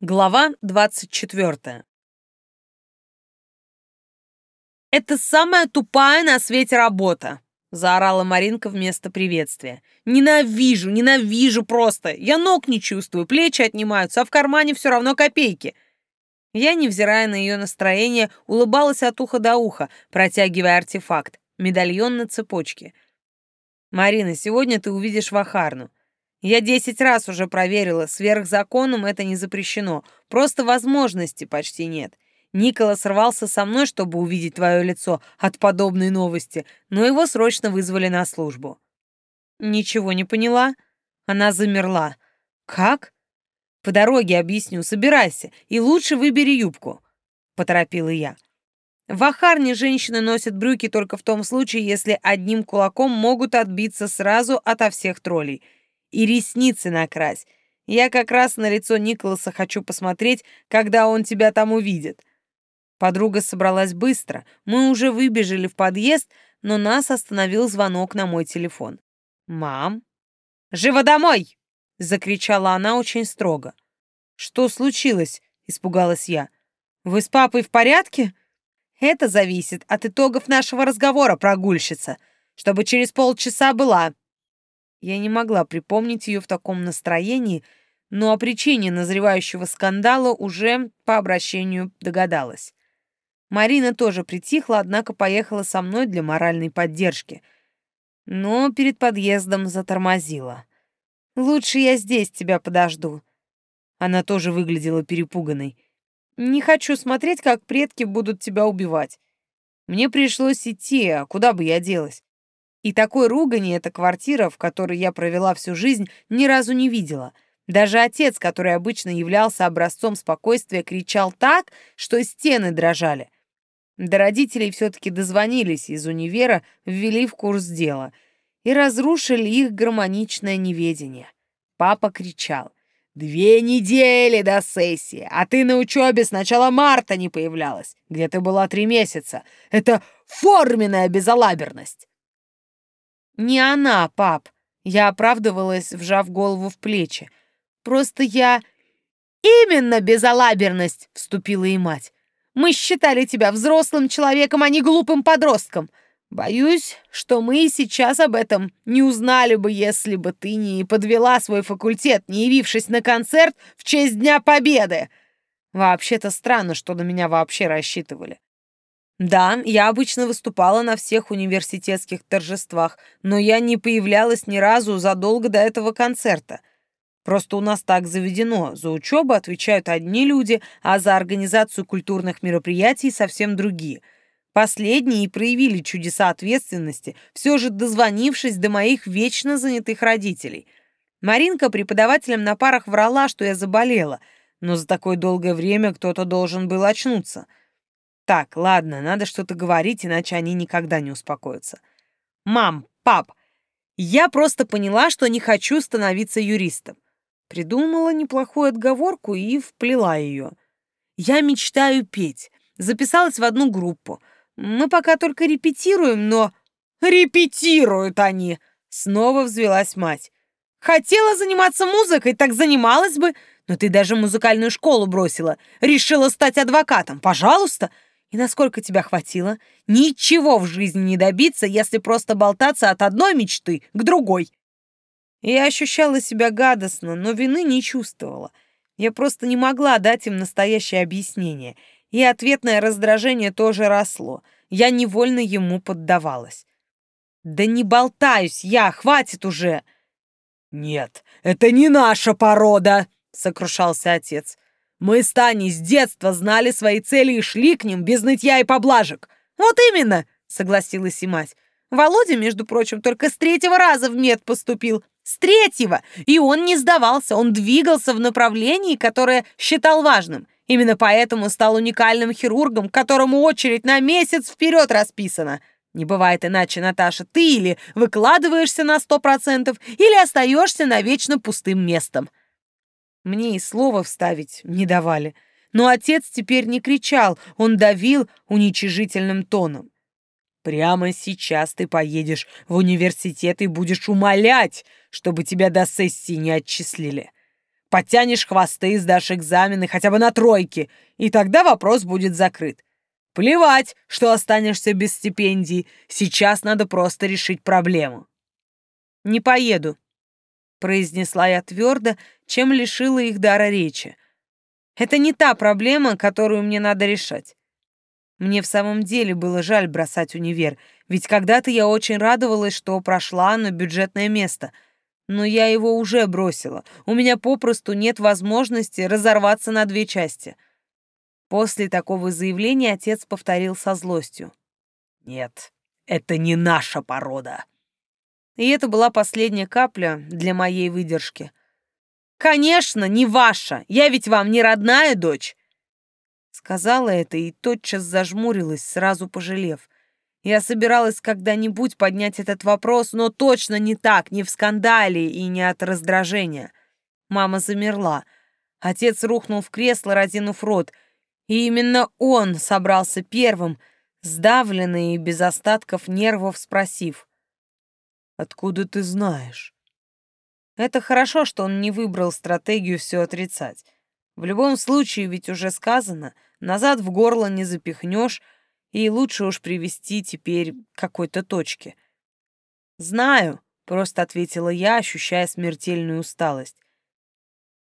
Глава 24. «Это самая тупая на свете работа!» — заорала Маринка вместо приветствия. «Ненавижу, ненавижу просто! Я ног не чувствую, плечи отнимаются, а в кармане все равно копейки!» Я, невзирая на ее настроение, улыбалась от уха до уха, протягивая артефакт — медальон на цепочке. «Марина, сегодня ты увидишь Вахарну. Я десять раз уже проверила, сверхзаконом это не запрещено, просто возможности почти нет. Никола сорвался со мной, чтобы увидеть твое лицо от подобной новости, но его срочно вызвали на службу. Ничего не поняла? Она замерла. Как? По дороге объясню, собирайся, и лучше выбери юбку, поторопила я. В Ахарне женщины носят брюки только в том случае, если одним кулаком могут отбиться сразу ото всех троллей — и ресницы накрась. Я как раз на лицо Николаса хочу посмотреть, когда он тебя там увидит. Подруга собралась быстро. Мы уже выбежали в подъезд, но нас остановил звонок на мой телефон. «Мам?» «Живо домой!» — закричала она очень строго. «Что случилось?» — испугалась я. «Вы с папой в порядке?» «Это зависит от итогов нашего разговора, прогульщица. Чтобы через полчаса была. Я не могла припомнить ее в таком настроении, но о причине назревающего скандала уже по обращению догадалась. Марина тоже притихла, однако поехала со мной для моральной поддержки. Но перед подъездом затормозила. «Лучше я здесь тебя подожду». Она тоже выглядела перепуганной. «Не хочу смотреть, как предки будут тебя убивать. Мне пришлось идти, а куда бы я делась? И такой ругани эта квартира, в которой я провела всю жизнь, ни разу не видела. Даже отец, который обычно являлся образцом спокойствия, кричал так, что стены дрожали. До родителей все-таки дозвонились из универа, ввели в курс дела и разрушили их гармоничное неведение. Папа кричал. «Две недели до сессии, а ты на учебе с начала марта не появлялась, где ты была три месяца. Это форменная безалаберность!» «Не она, пап!» Я оправдывалась, вжав голову в плечи. «Просто я...» «Именно безалаберность!» — вступила и мать. «Мы считали тебя взрослым человеком, а не глупым подростком. Боюсь, что мы и сейчас об этом не узнали бы, если бы ты не подвела свой факультет, не явившись на концерт в честь Дня Победы. Вообще-то странно, что на меня вообще рассчитывали. Да, я обычно выступала на всех университетских торжествах, но я не появлялась ни разу задолго до этого концерта. Просто у нас так заведено. За учебу отвечают одни люди, а за организацию культурных мероприятий совсем другие. Последние и проявили чудеса ответственности, все же дозвонившись до моих вечно занятых родителей. Маринка преподавателям на парах врала, что я заболела, но за такое долгое время кто-то должен был очнуться — так, ладно, надо что-то говорить, иначе они никогда не успокоятся. Мам, пап, я просто поняла, что не хочу становиться юристом. Придумала неплохую отговорку и вплела ее. Я мечтаю петь. Записалась в одну группу. Мы пока только репетируем, но... Репетируют они! Снова взвелась мать. Хотела заниматься музыкой, так занималась бы. Но ты даже музыкальную школу бросила. Решила стать адвокатом. Пожалуйста. И насколько тебя хватило? Ничего в жизни не добиться, если просто болтаться от одной мечты к другой. Я ощущала себя гадостно, но вины не чувствовала. Я просто не могла дать им настоящее объяснение. И ответное раздражение тоже росло. Я невольно ему поддавалась. «Да не болтаюсь я, хватит уже!» «Нет, это не наша порода!» — сокрушался отец. Мы с Таней с детства знали свои цели и шли к ним без нытья и поблажек. Вот именно, согласилась и мать. Володя, между прочим, только с третьего раза в мед поступил. С третьего! И он не сдавался, он двигался в направлении, которое считал важным. Именно поэтому стал уникальным хирургом, которому очередь на месяц вперед расписана. Не бывает иначе, Наташа, ты или выкладываешься на сто процентов, или остаешься навечно пустым местом. Мне и слова вставить не давали. Но отец теперь не кричал, он давил уничижительным тоном. «Прямо сейчас ты поедешь в университет и будешь умолять, чтобы тебя до сессии не отчислили. Подтянешь хвосты, сдашь экзамены хотя бы на тройки, и тогда вопрос будет закрыт. Плевать, что останешься без стипендии. Сейчас надо просто решить проблему. Не поеду, произнесла я твердо, чем лишила их дара речи. Это не та проблема, которую мне надо решать. Мне в самом деле было жаль бросать универ, ведь когда-то я очень радовалась, что прошла на бюджетное место — но я его уже бросила. У меня попросту нет возможности разорваться на две части. После такого заявления отец повторил со злостью. «Нет, это не наша порода». И это была последняя капля для моей выдержки. «Конечно, не ваша! Я ведь вам не родная дочь!» Сказала это и тотчас зажмурилась, сразу пожалев. Я собиралась когда-нибудь поднять этот вопрос, но точно не так, не в скандале и не от раздражения. Мама замерла. Отец рухнул в кресло, разинув рот. И именно он собрался первым, сдавленный и без остатков нервов, спросив. «Откуда ты знаешь?» Это хорошо, что он не выбрал стратегию все отрицать. В любом случае, ведь уже сказано, назад в горло не запихнешь, и лучше уж привести теперь к какой-то точке. «Знаю», — просто ответила я, ощущая смертельную усталость.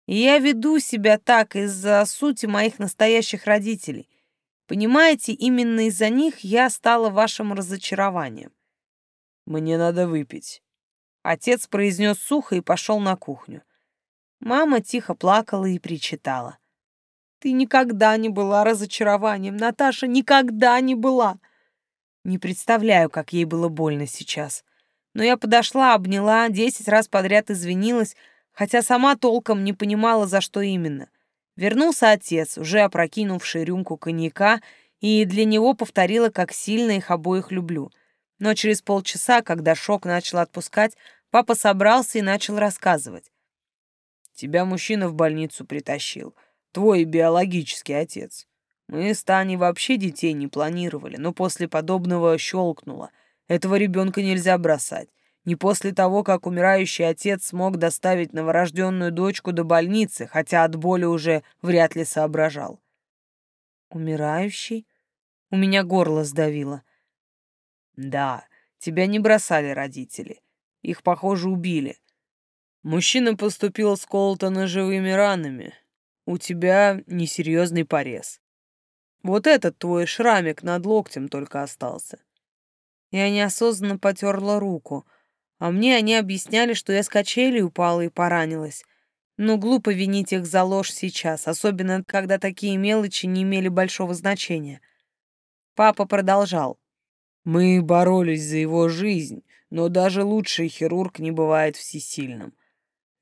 «И я веду себя так из-за сути моих настоящих родителей. Понимаете, именно из-за них я стала вашим разочарованием». «Мне надо выпить». Отец произнес сухо и пошел на кухню. Мама тихо плакала и причитала. Ты никогда не была разочарованием, Наташа, никогда не была. Не представляю, как ей было больно сейчас. Но я подошла, обняла, десять раз подряд извинилась, хотя сама толком не понимала, за что именно. Вернулся отец, уже опрокинувший рюмку коньяка, и для него повторила, как сильно их обоих люблю. Но через полчаса, когда шок начал отпускать, папа собрался и начал рассказывать. «Тебя мужчина в больницу притащил твой биологический отец. Мы с Таней вообще детей не планировали, но после подобного щелкнуло. Этого ребенка нельзя бросать. Не после того, как умирающий отец смог доставить новорожденную дочку до больницы, хотя от боли уже вряд ли соображал. «Умирающий?» У меня горло сдавило. «Да, тебя не бросали родители. Их, похоже, убили. Мужчина поступил с Колтона живыми ранами, у тебя несерьезный порез. Вот этот твой шрамик над локтем только остался. Я неосознанно потерла руку, а мне они объясняли, что я с качели упала и поранилась. Но глупо винить их за ложь сейчас, особенно когда такие мелочи не имели большого значения. Папа продолжал. «Мы боролись за его жизнь, но даже лучший хирург не бывает всесильным.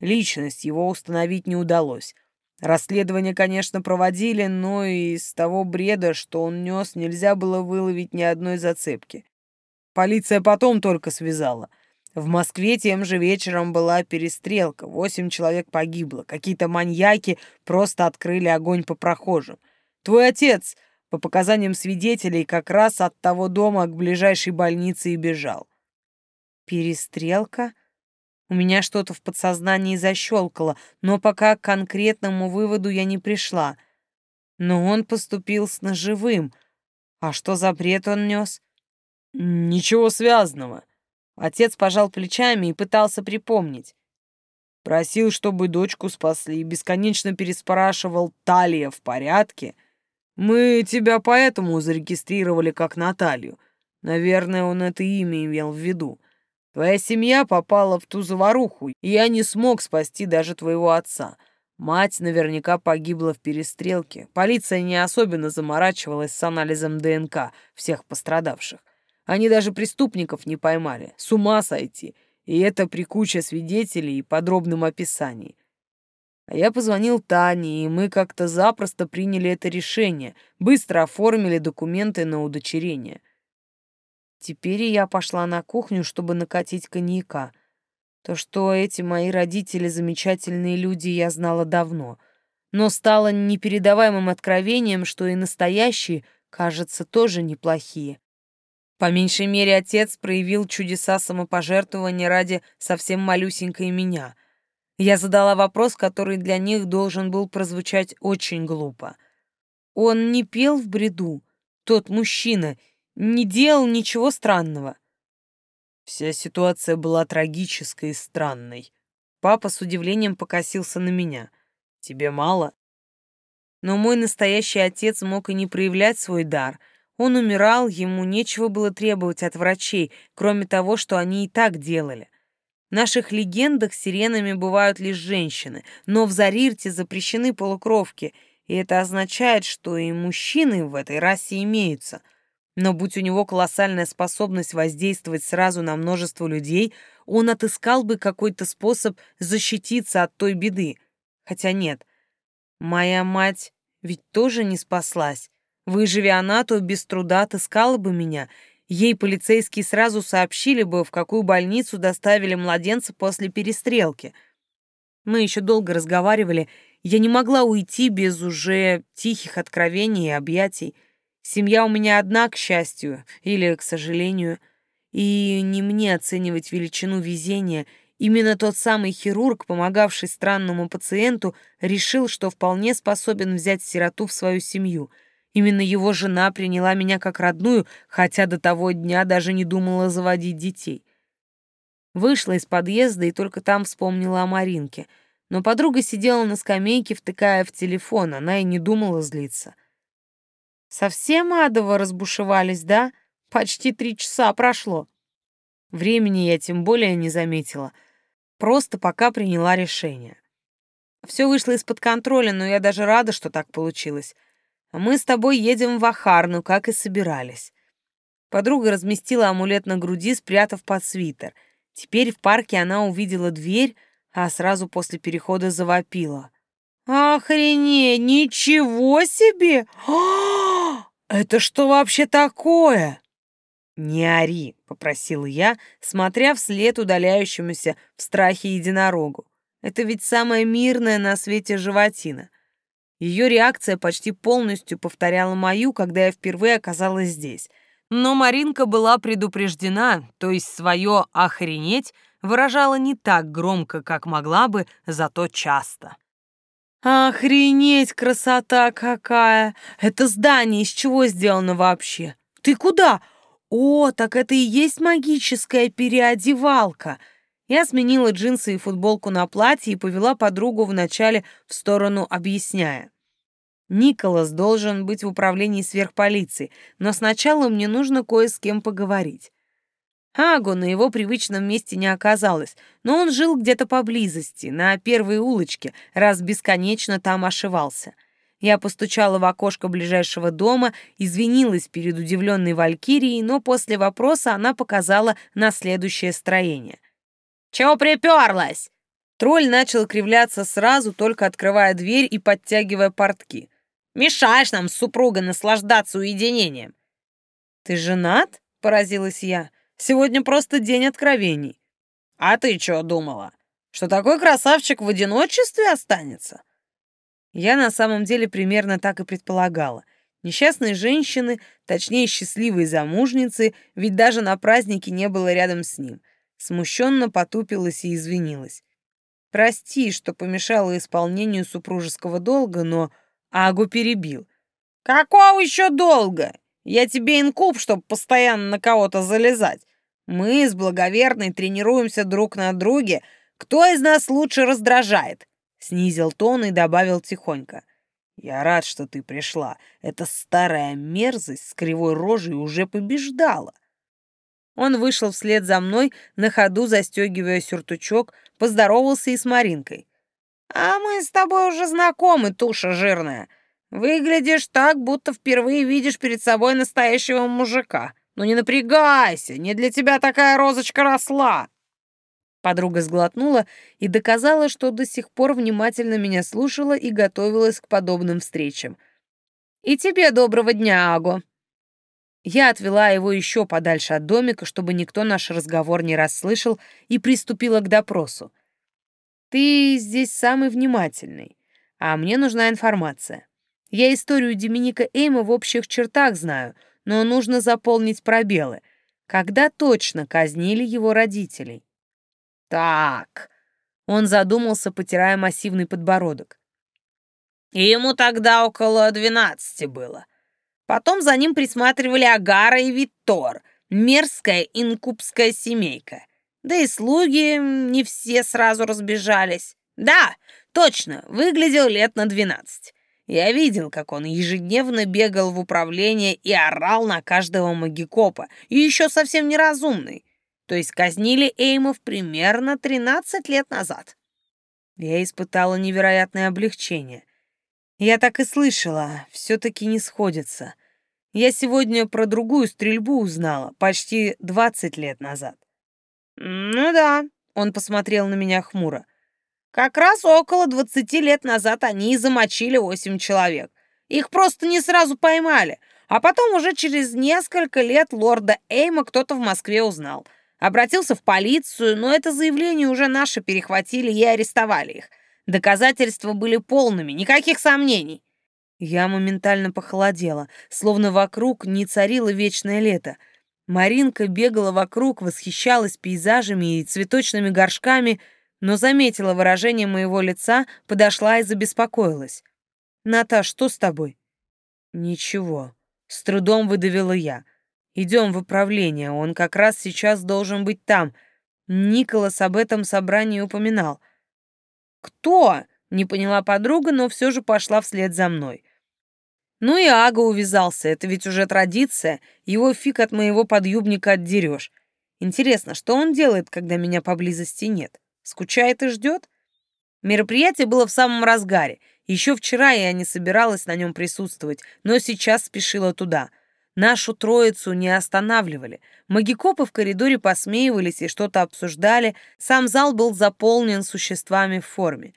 Личность его установить не удалось, Расследование, конечно, проводили, но из того бреда, что он нес, нельзя было выловить ни одной зацепки. Полиция потом только связала. В Москве тем же вечером была перестрелка, восемь человек погибло, какие-то маньяки просто открыли огонь по прохожим. Твой отец, по показаниям свидетелей, как раз от того дома к ближайшей больнице и бежал. «Перестрелка?» У меня что-то в подсознании защелкало, но пока к конкретному выводу я не пришла. Но он поступил с ножевым. А что за бред он нес? Ничего связанного. Отец пожал плечами и пытался припомнить. Просил, чтобы дочку спасли, и бесконечно переспрашивал, Талия в порядке. Мы тебя поэтому зарегистрировали как Наталью. Наверное, он это имя имел в виду. Твоя семья попала в ту заваруху, и я не смог спасти даже твоего отца. Мать наверняка погибла в перестрелке. Полиция не особенно заморачивалась с анализом ДНК всех пострадавших. Они даже преступников не поймали. С ума сойти. И это при куче свидетелей и подробном описании. А я позвонил Тане, и мы как-то запросто приняли это решение, быстро оформили документы на удочерение. Теперь я пошла на кухню, чтобы накатить коньяка. То, что эти мои родители замечательные люди, я знала давно. Но стало непередаваемым откровением, что и настоящие, кажется, тоже неплохие. По меньшей мере, отец проявил чудеса самопожертвования ради совсем малюсенькой меня. Я задала вопрос, который для них должен был прозвучать очень глупо. Он не пел в бреду, тот мужчина, не делал ничего странного. Вся ситуация была трагической и странной. Папа с удивлением покосился на меня. Тебе мало? Но мой настоящий отец мог и не проявлять свой дар. Он умирал, ему нечего было требовать от врачей, кроме того, что они и так делали. В наших легендах сиренами бывают лишь женщины, но в Зарирте запрещены полукровки, и это означает, что и мужчины в этой расе имеются. Но будь у него колоссальная способность воздействовать сразу на множество людей, он отыскал бы какой-то способ защититься от той беды. Хотя нет, моя мать ведь тоже не спаслась. Выживи она, то без труда отыскала бы меня — Ей полицейские сразу сообщили бы, в какую больницу доставили младенца после перестрелки. Мы еще долго разговаривали. Я не могла уйти без уже тихих откровений и объятий. Семья у меня одна, к счастью, или к сожалению. И не мне оценивать величину везения. Именно тот самый хирург, помогавший странному пациенту, решил, что вполне способен взять сироту в свою семью — Именно его жена приняла меня как родную, хотя до того дня даже не думала заводить детей. Вышла из подъезда и только там вспомнила о Маринке. Но подруга сидела на скамейке, втыкая в телефон, она и не думала злиться. «Совсем адово разбушевались, да? Почти три часа прошло». Времени я тем более не заметила. Просто пока приняла решение. Все вышло из-под контроля, но я даже рада, что так получилось. А мы с тобой едем в Ахарну, как и собирались. Подруга разместила амулет на груди, спрятав под свитер. Теперь в парке она увидела дверь, а сразу после перехода завопила. «Охренеть! Ничего себе! А, это что вообще такое?» «Не ори», — попросил я, смотря вслед удаляющемуся в страхе единорогу. «Это ведь самая мирная на свете животина. Ее реакция почти полностью повторяла мою, когда я впервые оказалась здесь. Но Маринка была предупреждена, то есть свое «охренеть» выражала не так громко, как могла бы, зато часто. «Охренеть, красота какая! Это здание из чего сделано вообще? Ты куда? О, так это и есть магическая переодевалка!» Я сменила джинсы и футболку на платье и повела подругу вначале в сторону, объясняя. Николас должен быть в управлении сверхполиции, но сначала мне нужно кое с кем поговорить. Агу на его привычном месте не оказалось, но он жил где-то поблизости, на первой улочке, раз бесконечно там ошивался. Я постучала в окошко ближайшего дома, извинилась перед удивленной Валькирией, но после вопроса она показала на следующее строение. «Чего приперлась?» Тролль начал кривляться сразу, только открывая дверь и подтягивая портки. «Мешаешь нам с супругой наслаждаться уединением!» «Ты женат?» — поразилась я. «Сегодня просто день откровений». «А ты что думала? Что такой красавчик в одиночестве останется?» Я на самом деле примерно так и предполагала. Несчастные женщины, точнее счастливые замужницы, ведь даже на празднике не было рядом с ним — Смущенно потупилась и извинилась. «Прости, что помешала исполнению супружеского долга, но Агу перебил. «Какого еще долга? Я тебе инкуб, чтобы постоянно на кого-то залезать. Мы с благоверной тренируемся друг на друге. Кто из нас лучше раздражает?» Снизил тон и добавил тихонько. «Я рад, что ты пришла. Эта старая мерзость с кривой рожей уже побеждала». Он вышел вслед за мной, на ходу застегивая сюртучок, поздоровался и с Маринкой. «А мы с тобой уже знакомы, туша жирная. Выглядишь так, будто впервые видишь перед собой настоящего мужика. Ну не напрягайся, не для тебя такая розочка росла!» Подруга сглотнула и доказала, что до сих пор внимательно меня слушала и готовилась к подобным встречам. «И тебе доброго дня, Аго!» Я отвела его еще подальше от домика, чтобы никто наш разговор не расслышал, и приступила к допросу. «Ты здесь самый внимательный, а мне нужна информация. Я историю Доминика Эйма в общих чертах знаю, но нужно заполнить пробелы. Когда точно казнили его родителей?» «Так...» Он задумался, потирая массивный подбородок. Ему тогда около двенадцати было. Потом за ним присматривали Агара и Виттор, мерзкая инкубская семейка. Да и слуги не все сразу разбежались. Да, точно, выглядел лет на двенадцать. Я видел, как он ежедневно бегал в управление и орал на каждого магикопа, и еще совсем неразумный. То есть казнили Эймов примерно 13 лет назад. Я испытала невероятное облегчение. Я так и слышала, все-таки не сходится. Я сегодня про другую стрельбу узнала, почти 20 лет назад. «Ну да», — он посмотрел на меня хмуро. Как раз около 20 лет назад они замочили 8 человек. Их просто не сразу поймали. А потом уже через несколько лет лорда Эйма кто-то в Москве узнал. Обратился в полицию, но это заявление уже наши перехватили и арестовали их. Доказательства были полными, никаких сомнений. Я моментально похолодела, словно вокруг не царило вечное лето. Маринка бегала вокруг, восхищалась пейзажами и цветочными горшками — но заметила выражение моего лица, подошла и забеспокоилась. «Наташ, что с тобой?» «Ничего», — с трудом выдавила я. «Идем в управление, он как раз сейчас должен быть там. Николас об этом собрании упоминал». «Кто?» — не поняла подруга, но все же пошла вслед за мной. Ну и Ага увязался, это ведь уже традиция, его фиг от моего подъюбника отдерешь. Интересно, что он делает, когда меня поблизости нет?» Скучает и ждет? Мероприятие было в самом разгаре. Еще вчера я не собиралась на нем присутствовать, но сейчас спешила туда. Нашу троицу не останавливали. Магикопы в коридоре посмеивались и что-то обсуждали. Сам зал был заполнен существами в форме.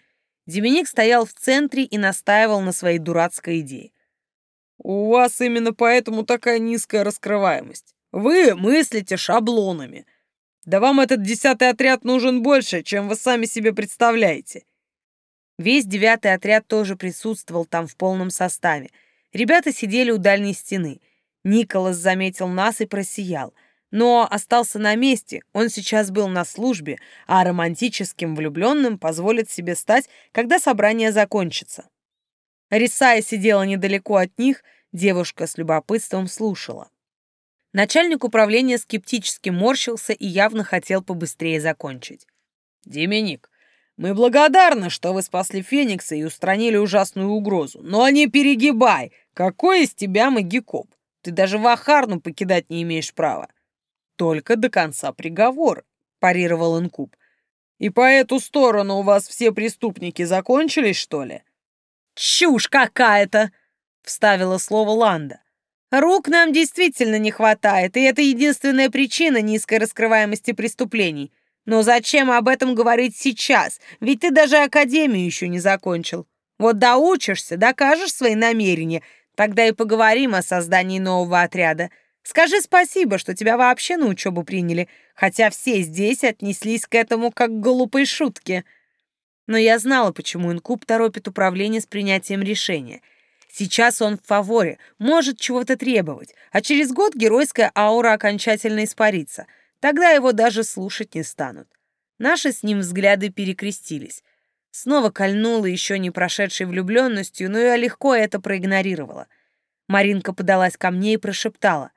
Деминик стоял в центре и настаивал на своей дурацкой идее. «У вас именно поэтому такая низкая раскрываемость. Вы мыслите шаблонами. Да вам этот десятый отряд нужен больше, чем вы сами себе представляете. Весь девятый отряд тоже присутствовал там в полном составе. Ребята сидели у дальней стены. Николас заметил нас и просиял. Но остался на месте, он сейчас был на службе, а романтическим влюбленным позволит себе стать, когда собрание закончится. Рисая сидела недалеко от них, девушка с любопытством слушала. Начальник управления скептически морщился и явно хотел побыстрее закончить. «Деменик, мы благодарны, что вы спасли Феникса и устранили ужасную угрозу, но не перегибай! Какой из тебя магикоп? Ты даже Вахарну покидать не имеешь права. Только до конца приговора», — парировал Инкуб. «И по эту сторону у вас все преступники закончились, что ли?» «Чушь какая-то!» — вставила слово Ланда. Рук нам действительно не хватает, и это единственная причина низкой раскрываемости преступлений. Но зачем об этом говорить сейчас? Ведь ты даже академию еще не закончил. Вот доучишься, докажешь свои намерения, тогда и поговорим о создании нового отряда. Скажи спасибо, что тебя вообще на учебу приняли, хотя все здесь отнеслись к этому как к глупой шутке. Но я знала, почему Инкуб торопит управление с принятием решения — Сейчас он в фаворе, может чего-то требовать, а через год геройская аура окончательно испарится. Тогда его даже слушать не станут. Наши с ним взгляды перекрестились. Снова кольнула еще не прошедшей влюбленностью, но я легко это проигнорировала. Маринка подалась ко мне и прошептала.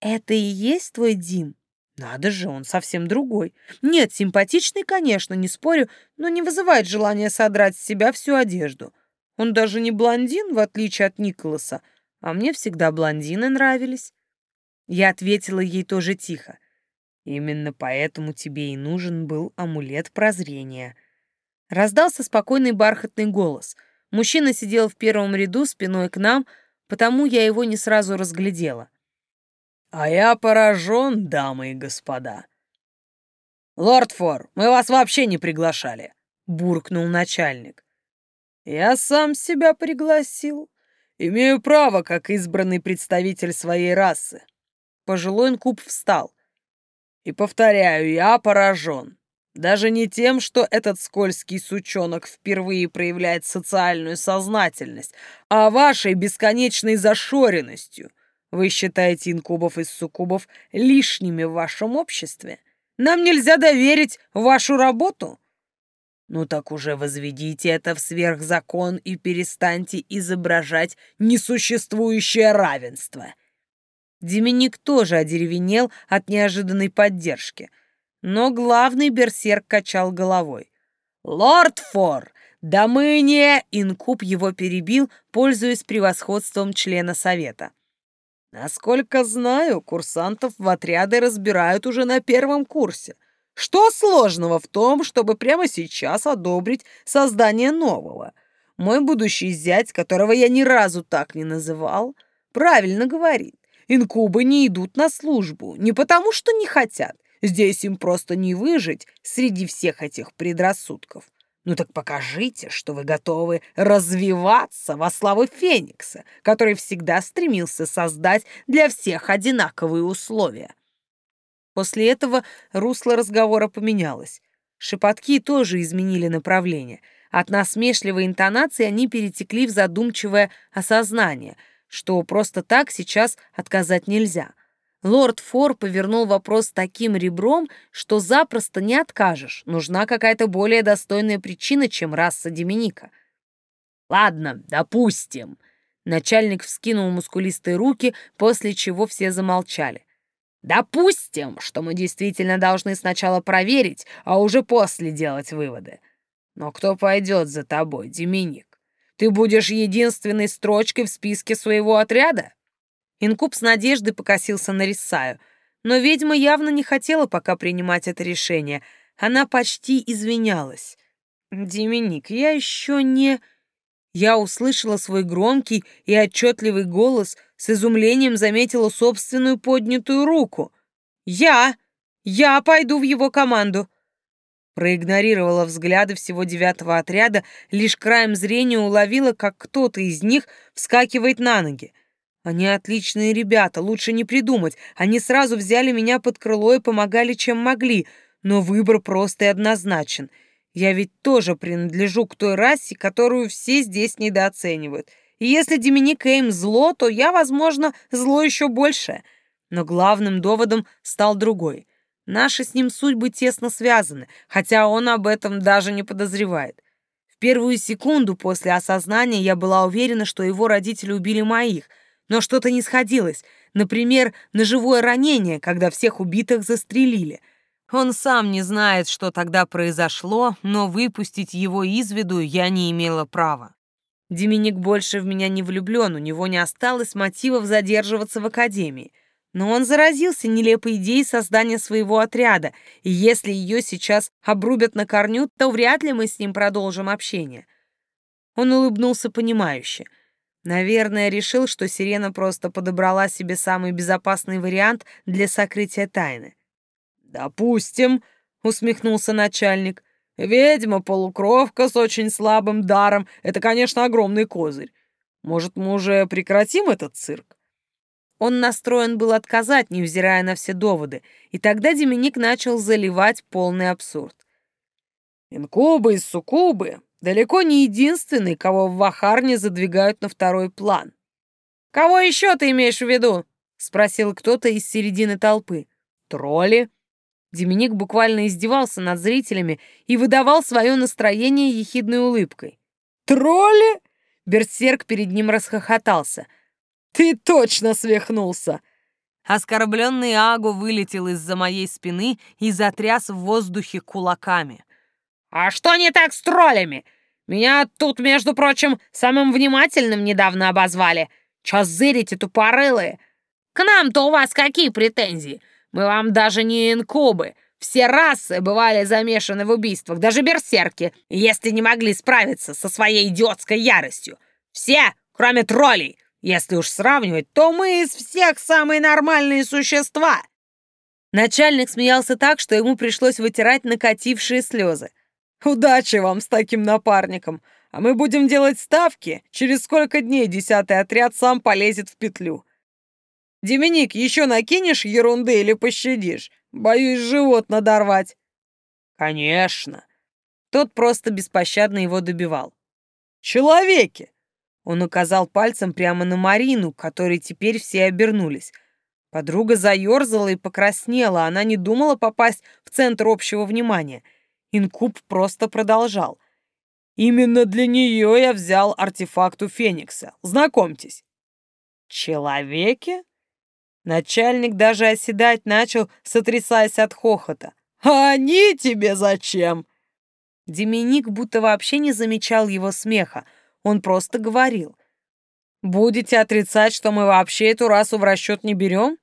«Это и есть твой Дим?» Надо же, он совсем другой. Нет, симпатичный, конечно, не спорю, но не вызывает желания содрать с себя всю одежду. Он даже не блондин, в отличие от Николаса, а мне всегда блондины нравились. Я ответила ей тоже тихо. Именно поэтому тебе и нужен был амулет прозрения. Раздался спокойный бархатный голос. Мужчина сидел в первом ряду спиной к нам, потому я его не сразу разглядела. «А я поражен, дамы и господа». «Лорд Фор, мы вас вообще не приглашали», — буркнул начальник. Я сам себя пригласил. Имею право, как избранный представитель своей расы. Пожилой инкуб встал. И повторяю, я поражен. Даже не тем, что этот скользкий сучонок впервые проявляет социальную сознательность, а вашей бесконечной зашоренностью. Вы считаете инкубов и суккубов лишними в вашем обществе? Нам нельзя доверить вашу работу? Ну так уже возведите это в сверхзакон и перестаньте изображать несуществующее равенство. Деминик тоже одеревенел от неожиданной поддержки, но главный берсерк качал головой. «Лорд Фор, да мы не...» Инкуб его перебил, пользуясь превосходством члена совета. «Насколько знаю, курсантов в отряды разбирают уже на первом курсе. Что сложного в том, чтобы прямо сейчас одобрить создание нового? Мой будущий зять, которого я ни разу так не называл, правильно говорит. Инкубы не идут на службу не потому, что не хотят. Здесь им просто не выжить среди всех этих предрассудков. Ну так покажите, что вы готовы развиваться во славу Феникса, который всегда стремился создать для всех одинаковые условия. После этого русло разговора поменялось. Шепотки тоже изменили направление. От насмешливой интонации они перетекли в задумчивое осознание, что просто так сейчас отказать нельзя. Лорд Фор повернул вопрос таким ребром, что запросто не откажешь. Нужна какая-то более достойная причина, чем раса Деминика. «Ладно, допустим». Начальник вскинул мускулистые руки, после чего все замолчали. Допустим, что мы действительно должны сначала проверить, а уже после делать выводы. Но кто пойдет за тобой, Деминик? Ты будешь единственной строчкой в списке своего отряда? Инкуб с надеждой покосился на Рисаю, но ведьма явно не хотела пока принимать это решение. Она почти извинялась. «Деминик, я еще не...» Я услышала свой громкий и отчетливый голос, с изумлением заметила собственную поднятую руку. «Я! Я пойду в его команду!» Проигнорировала взгляды всего девятого отряда, лишь краем зрения уловила, как кто-то из них вскакивает на ноги. Они отличные ребята, лучше не придумать. Они сразу взяли меня под крыло и помогали, чем могли, но выбор просто и однозначен — я ведь тоже принадлежу к той расе, которую все здесь недооценивают. И если Доминик Эйм зло, то я, возможно, зло еще больше. Но главным доводом стал другой. Наши с ним судьбы тесно связаны, хотя он об этом даже не подозревает. В первую секунду после осознания я была уверена, что его родители убили моих, но что-то не сходилось. Например, ножевое ранение, когда всех убитых застрелили — он сам не знает, что тогда произошло, но выпустить его из виду я не имела права. Деминик больше в меня не влюблен, у него не осталось мотивов задерживаться в академии. Но он заразился нелепой идеей создания своего отряда, и если ее сейчас обрубят на корню, то вряд ли мы с ним продолжим общение. Он улыбнулся понимающе. Наверное, решил, что Сирена просто подобрала себе самый безопасный вариант для сокрытия тайны. «Допустим», — усмехнулся начальник. «Ведьма-полукровка с очень слабым даром — это, конечно, огромный козырь. Может, мы уже прекратим этот цирк?» Он настроен был отказать, невзирая на все доводы, и тогда Деминик начал заливать полный абсурд. «Инкубы и суккубы далеко не единственный, кого в Вахарне задвигают на второй план». «Кого еще ты имеешь в виду?» — спросил кто-то из середины толпы. «Тролли», Деминик буквально издевался над зрителями и выдавал свое настроение ехидной улыбкой. «Тролли?» Берсерк перед ним расхохотался. «Ты точно свихнулся!» Оскорбленный Агу вылетел из-за моей спины и затряс в воздухе кулаками. «А что не так с троллями? Меня тут, между прочим, самым внимательным недавно обозвали. Чё зырите, тупорылые? К нам-то у вас какие претензии? Мы вам даже не инкубы. Все расы бывали замешаны в убийствах, даже берсерки, если не могли справиться со своей идиотской яростью. Все, кроме троллей. Если уж сравнивать, то мы из всех самые нормальные существа. Начальник смеялся так, что ему пришлось вытирать накатившие слезы. «Удачи вам с таким напарником! А мы будем делать ставки. Через сколько дней десятый отряд сам полезет в петлю. Деминик, еще накинешь ерунды или пощадишь? Боюсь живот надорвать». «Конечно». Тот просто беспощадно его добивал. «Человеки!» Он указал пальцем прямо на Марину, которой теперь все обернулись. Подруга заерзала и покраснела, она не думала попасть в центр общего внимания. Инкуб просто продолжал. «Именно для нее я взял артефакт у Феникса. Знакомьтесь». «Человеки?» Начальник даже оседать начал, сотрясаясь от хохота. «А они тебе зачем?» Деминик будто вообще не замечал его смеха. Он просто говорил. «Будете отрицать, что мы вообще эту расу в расчет не берем?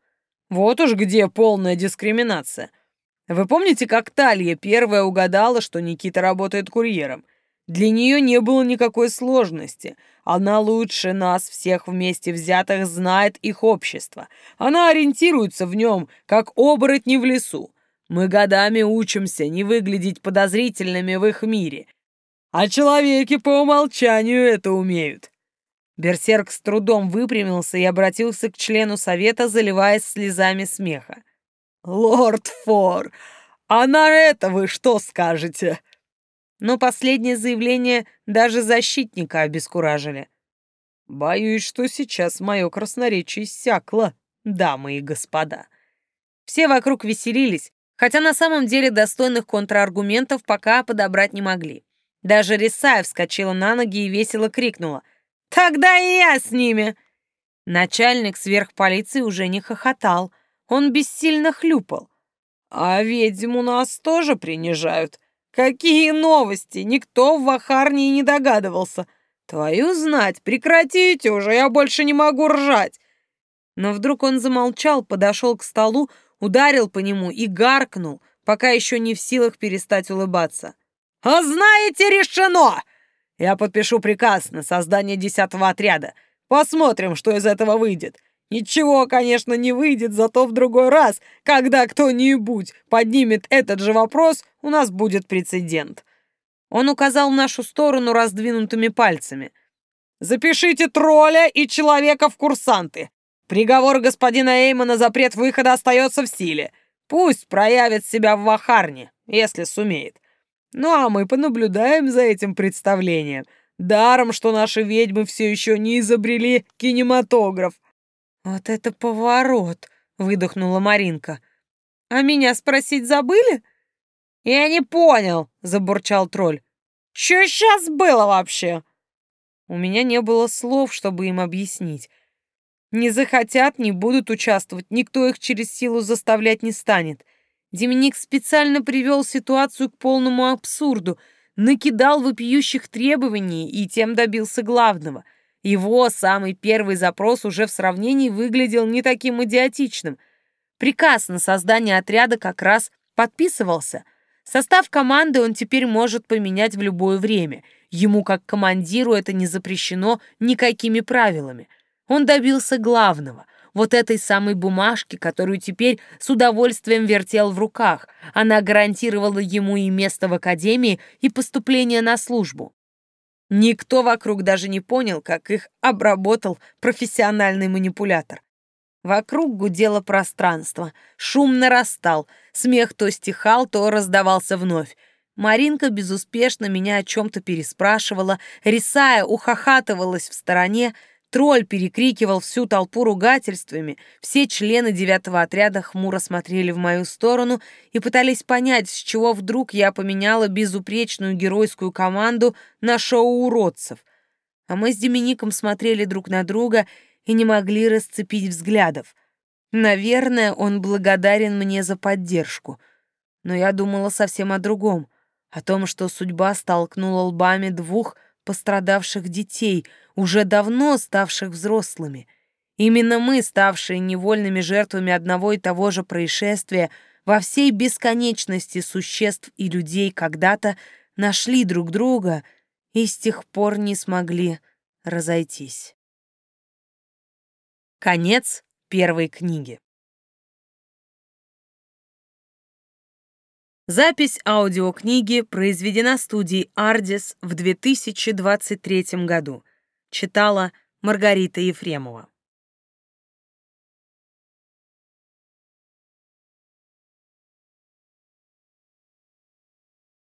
Вот уж где полная дискриминация. Вы помните, как Талья первая угадала, что Никита работает курьером? Для нее не было никакой сложности. Она лучше нас всех вместе взятых знает их общество. Она ориентируется в нем, как оборотни в лесу. Мы годами учимся не выглядеть подозрительными в их мире. А человеки по умолчанию это умеют. Берсерк с трудом выпрямился и обратился к члену совета, заливаясь слезами смеха. «Лорд Фор, а на это вы что скажете?» Но последнее заявление даже защитника обескуражили. «Боюсь, что сейчас мое красноречие иссякло, дамы и господа». Все вокруг веселились, хотя на самом деле достойных контраргументов пока подобрать не могли. Даже Рисаев вскочила на ноги и весело крикнула. «Тогда и я с ними!» Начальник сверхполиции уже не хохотал, он бессильно хлюпал. «А ведьм у нас тоже принижают. Какие новости! Никто в Вахарне не догадывался. Твою знать, прекратите уже, я больше не могу ржать!» Но вдруг он замолчал, подошел к столу, ударил по нему и гаркнул, пока еще не в силах перестать улыбаться. «А знаете, решено! Я подпишу приказ на создание десятого отряда. Посмотрим, что из этого выйдет. Ничего, конечно, не выйдет, зато в другой раз, когда кто-нибудь поднимет этот же вопрос, у нас будет прецедент». Он указал в нашу сторону раздвинутыми пальцами. «Запишите тролля и человека в курсанты. Приговор господина Эймона запрет выхода остается в силе. Пусть проявит себя в Вахарне, если сумеет. Ну а мы понаблюдаем за этим представлением. Даром, что наши ведьмы все еще не изобрели кинематограф. Вот это поворот, выдохнула Маринка. А меня спросить забыли? Я не понял, забурчал тролль. Что сейчас было вообще? У меня не было слов, чтобы им объяснить. Не захотят, не будут участвовать, никто их через силу заставлять не станет. Деминик специально привел ситуацию к полному абсурду, накидал вопиющих требований и тем добился главного. Его самый первый запрос уже в сравнении выглядел не таким идиотичным. Приказ на создание отряда как раз подписывался. Состав команды он теперь может поменять в любое время. Ему, как командиру, это не запрещено никакими правилами. Он добился главного — вот этой самой бумажки, которую теперь с удовольствием вертел в руках. Она гарантировала ему и место в академии, и поступление на службу. Никто вокруг даже не понял, как их обработал профессиональный манипулятор. Вокруг гудело пространство, шум нарастал, смех то стихал, то раздавался вновь. Маринка безуспешно меня о чем-то переспрашивала, Рисая ухахатывалась в стороне, Тролль перекрикивал всю толпу ругательствами, все члены девятого отряда хмуро смотрели в мою сторону и пытались понять, с чего вдруг я поменяла безупречную геройскую команду на шоу уродцев. А мы с Демиником смотрели друг на друга и не могли расцепить взглядов. Наверное, он благодарен мне за поддержку. Но я думала совсем о другом, о том, что судьба столкнула лбами двух пострадавших детей — уже давно ставших взрослыми. Именно мы, ставшие невольными жертвами одного и того же происшествия, во всей бесконечности существ и людей когда-то нашли друг друга и с тех пор не смогли разойтись. Конец первой книги. Запись аудиокниги произведена студией «Ардис» в 2023 году. Читала Маргарита Ефремова.